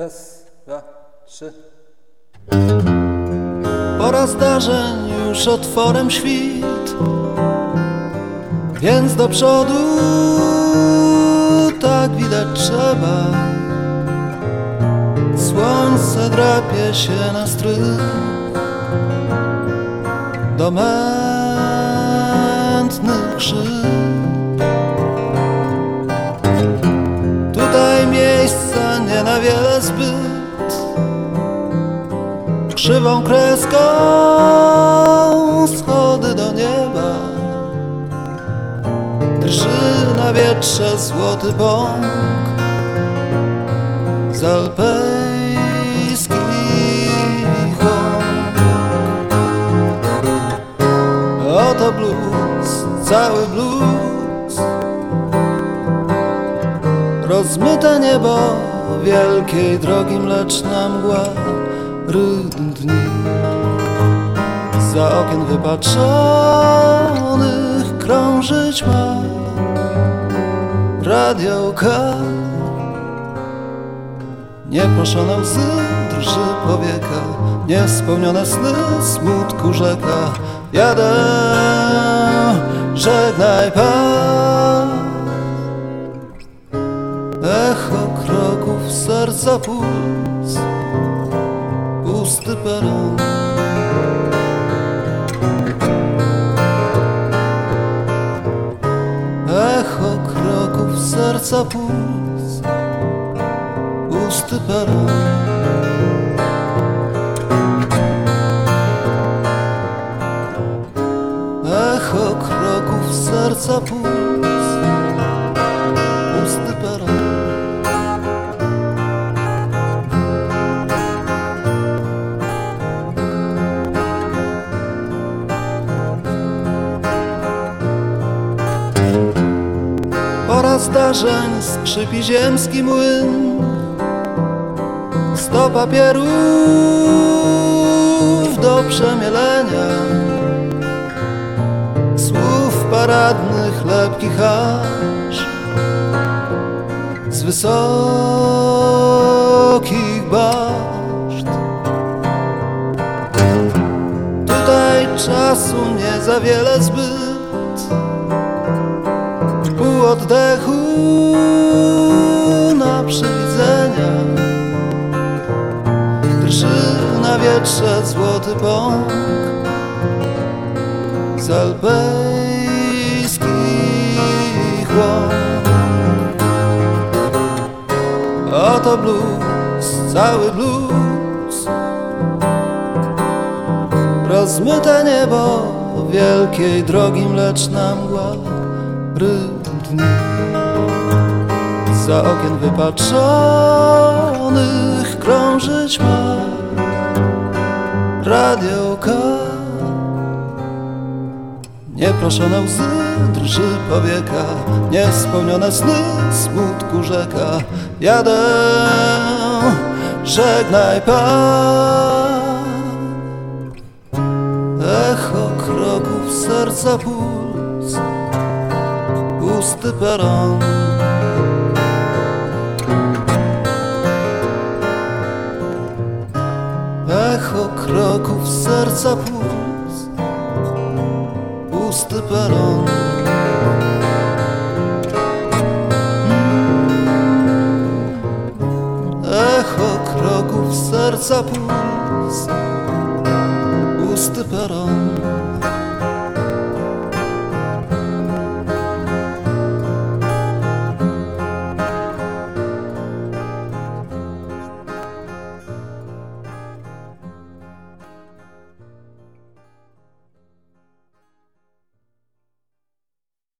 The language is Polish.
Raz, dwa, trzy. Pora zdarzeń już otworem świt Więc do przodu tak widać trzeba Słońce drapie się na strych Do mętnych wiele zbyt krzywą kreską schody do nieba. Drży na wietrze złoty bąk z alpejskich Oto blues, cały blues. Rozmyte niebo wielkiej drogi mleczna mgła rytm dni. Za okien wypatrzonych krążyć ma radioka Nieproszone łzy drży powieka Niespełnione sny smutku rzeka. Jadę, żegnaj pan serca puls pusty peron. Echo kroków serca puls Pusty peron zdarzeń skrzypi ziemski młyn Sto papierów do przemielenia Słów paradnych lepkich aż Z wysokich baszt. Tutaj czasu nie za wiele zbyt oddechu na przywidzenia. Drży na wietrze złoty bąk z alpejskich łąk Oto blues, cały blues. Rozmyte niebo wielkiej drogi mleczna mgła dni. Za okien wypatrzonych krążyć ma radioka Nieproszone łzy drży powieka. Niespełnione sny smutku rzeka. Jadę, żegnaj pan. Echo kroków serca puls pusty peron. Echo kroków serca puls Pusty peron. Echo kroków serca puls Pusty peron